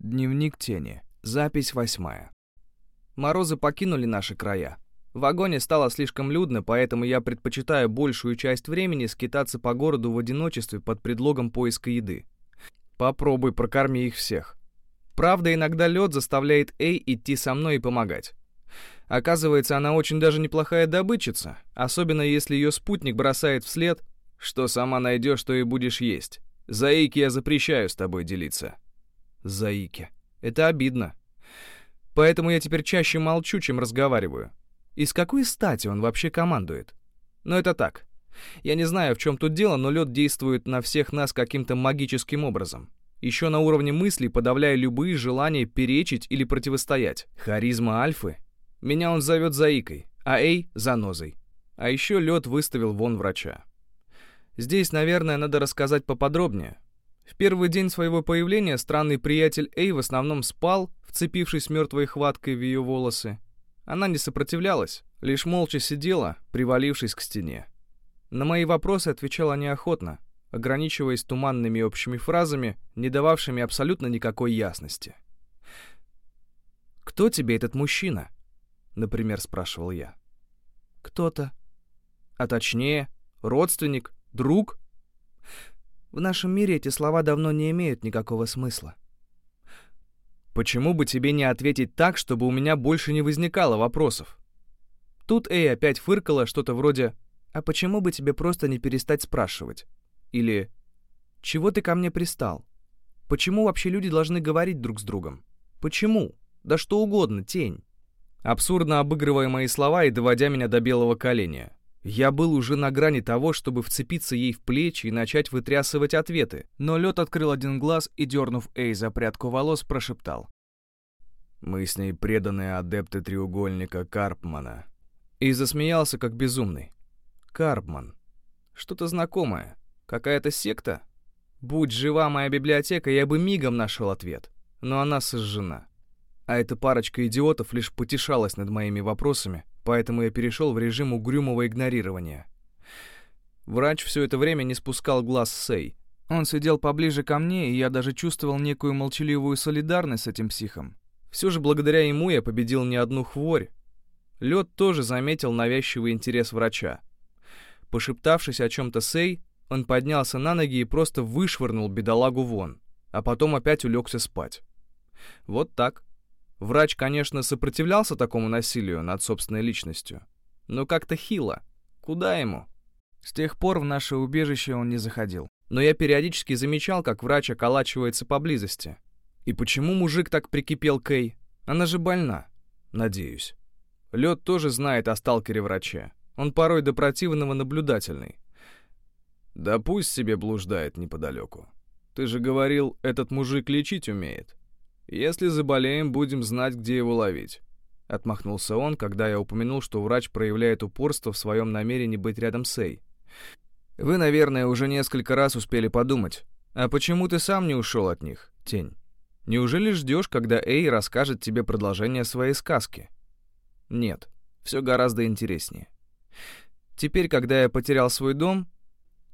Дневник тени. Запись восьмая. Морозы покинули наши края. В вагоне стало слишком людно, поэтому я предпочитаю большую часть времени скитаться по городу в одиночестве под предлогом поиска еды. Попробуй прокорми их всех. Правда, иногда лед заставляет Эй идти со мной и помогать. Оказывается, она очень даже неплохая добытчица, особенно если ее спутник бросает вслед, что сама найдешь, то и будешь есть. Заики я запрещаю с тобой делиться. Заики. Это обидно. Поэтому я теперь чаще молчу, чем разговариваю. И с какой стати он вообще командует? Но это так. Я не знаю, в чем тут дело, но лед действует на всех нас каким-то магическим образом. Еще на уровне мыслей подавляя любые желания перечить или противостоять. Харизма Альфы. Меня он зовет Заикой, а Эй — Занозой. А еще лед выставил вон врача. Здесь, наверное, надо рассказать поподробнее, в первый день своего появления странный приятель Эй в основном спал, вцепившись мертвой хваткой в ее волосы. Она не сопротивлялась, лишь молча сидела, привалившись к стене. На мои вопросы отвечала неохотно, ограничиваясь туманными общими фразами, не дававшими абсолютно никакой ясности. «Кто тебе этот мужчина?» — например, спрашивал я. «Кто-то». «А точнее, родственник, друг?» В нашем мире эти слова давно не имеют никакого смысла. Почему бы тебе не ответить так, чтобы у меня больше не возникало вопросов? Тут Эй опять фыркала что-то вроде «А почему бы тебе просто не перестать спрашивать?» Или «Чего ты ко мне пристал?» Почему вообще люди должны говорить друг с другом? Почему? Да что угодно, тень. Абсурдно обыгрывая мои слова и доводя меня до белого коленя. Я был уже на грани того, чтобы вцепиться ей в плечи и начать вытрясывать ответы, но лед открыл один глаз и, дернув Эй за прядку волос, прошептал. «Мы с ней преданные адепты треугольника Карпмана». И засмеялся, как безумный. «Карпман. Что-то знакомое. Какая-то секта? Будь жива моя библиотека, я бы мигом нашел ответ. Но она сожжена. А эта парочка идиотов лишь потешалась над моими вопросами, поэтому я перешел в режим угрюмого игнорирования. Врач все это время не спускал глаз с Сей. Он сидел поближе ко мне, и я даже чувствовал некую молчаливую солидарность с этим психом. Все же благодаря ему я победил не одну хворь. Лед тоже заметил навязчивый интерес врача. Пошептавшись о чем-то Сей, он поднялся на ноги и просто вышвырнул бедолагу вон, а потом опять улегся спать. Вот так. Врач, конечно, сопротивлялся такому насилию над собственной личностью, но как-то хило. Куда ему? С тех пор в наше убежище он не заходил. Но я периодически замечал, как врач околачивается поблизости. И почему мужик так прикипел к Кей? Она же больна. Надеюсь. Лед тоже знает о сталкере врача. Он порой до противного наблюдательный. Да пусть себе блуждает неподалеку. Ты же говорил, этот мужик лечить умеет. Если заболеем, будем знать, где его ловить». Отмахнулся он, когда я упомянул, что врач проявляет упорство в своем намерении быть рядом с Эй. «Вы, наверное, уже несколько раз успели подумать. А почему ты сам не ушел от них, Тень? Неужели ждешь, когда Эй расскажет тебе продолжение своей сказки?» «Нет, все гораздо интереснее. Теперь, когда я потерял свой дом,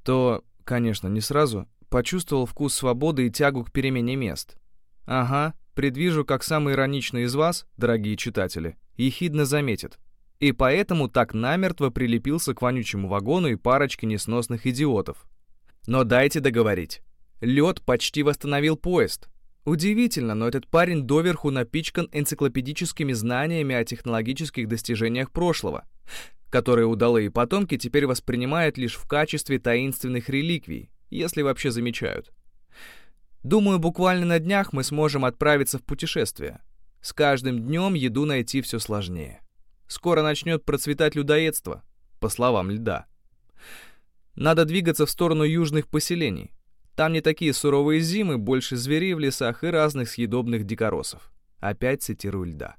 то, конечно, не сразу, почувствовал вкус свободы и тягу к перемене мест. Ага, предвижу, как самый ироничный из вас, дорогие читатели, ехидно заметит. И поэтому так намертво прилепился к вонючему вагону и парочке несносных идиотов. Но дайте договорить. Лед почти восстановил поезд. Удивительно, но этот парень доверху напичкан энциклопедическими знаниями о технологических достижениях прошлого, которые удалые потомки теперь воспринимают лишь в качестве таинственных реликвий, если вообще замечают. Думаю, буквально на днях мы сможем отправиться в путешествие. С каждым днем еду найти все сложнее. Скоро начнет процветать людоедство, по словам льда. Надо двигаться в сторону южных поселений. Там не такие суровые зимы, больше зверей в лесах и разных съедобных дикоросов. Опять цитирую льда.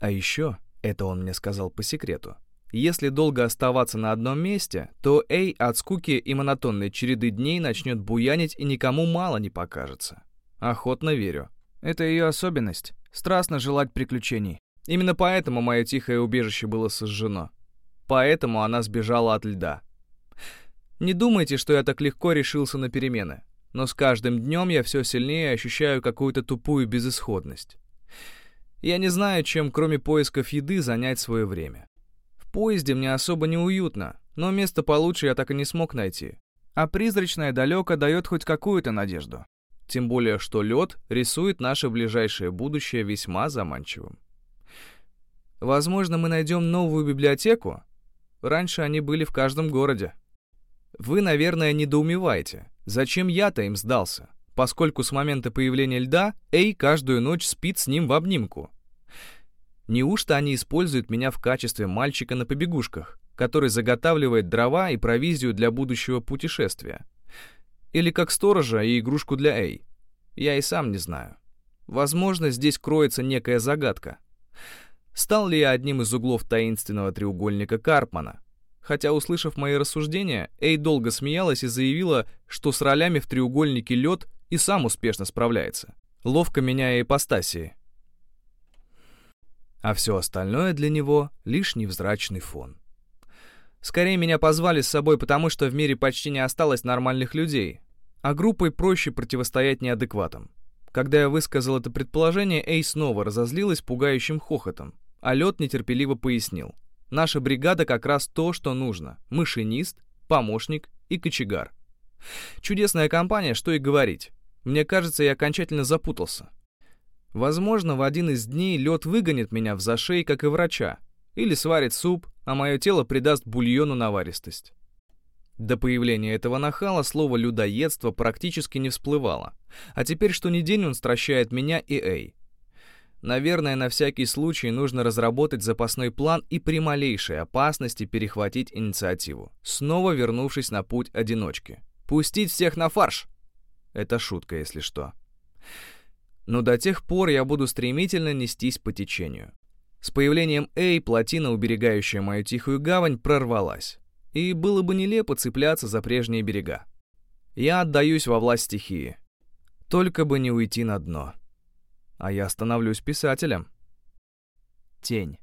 А еще, это он мне сказал по секрету, если долго оставаться на одном месте, то Эй от скуки и монотонной череды дней начнет буянить и никому мало не покажется. Охотно верю. Это ее особенность. Страстно желать приключений. Именно поэтому мое тихое убежище было сожжено. Поэтому она сбежала от льда. Не думайте, что я так легко решился на перемены. но с каждым днем я все сильнее ощущаю какую-то тупую безысходность. Я не знаю, чем кроме поисков еды занять свое время. Поезде мне особо неуютно, но место получше я так и не смог найти. А призрачное далеко дает хоть какую-то надежду. Тем более, что лед рисует наше ближайшее будущее весьма заманчивым. Возможно, мы найдем новую библиотеку? Раньше они были в каждом городе. Вы, наверное, недоумеваете, зачем я-то им сдался, поскольку с момента появления льда Эй каждую ночь спит с ним в обнимку. Неужто они используют меня в качестве мальчика на побегушках, который заготавливает дрова и провизию для будущего путешествия? Или как сторожа и игрушку для Эй? Я и сам не знаю. Возможно, здесь кроется некая загадка. Стал ли я одним из углов таинственного треугольника Карпмана? Хотя, услышав мои рассуждения, Эй долго смеялась и заявила, что с ролями в треугольнике лед и сам успешно справляется, ловко меняя ипостасии. А все остальное для него — лишь невзрачный фон. Скорее, меня позвали с собой, потому что в мире почти не осталось нормальных людей, а группой проще противостоять неадекватам. Когда я высказал это предположение, Эй снова разозлилась пугающим хохотом, а Лед нетерпеливо пояснил. Наша бригада как раз то, что нужно. Машинист, помощник и кочегар. Чудесная компания, что и говорить. Мне кажется, я окончательно запутался. Возможно, в один из дней лед выгонит меня в зашей, как и врача, или сварит суп, а мое тело придаст бульону наваристость. До появления этого нахала слово «людоедство» практически не всплывало, а теперь что ни день он стращает меня и Эй. Наверное, на всякий случай нужно разработать запасной план и при малейшей опасности перехватить инициативу, снова вернувшись на путь одиночки. «Пустить всех на фарш!» Это шутка, если что. Но до тех пор я буду стремительно нестись по течению. С появлением Эй плотина, уберегающая мою тихую гавань, прорвалась. И было бы нелепо цепляться за прежние берега. Я отдаюсь во власть стихии. Только бы не уйти на дно а я становлюсь писателем. Тень.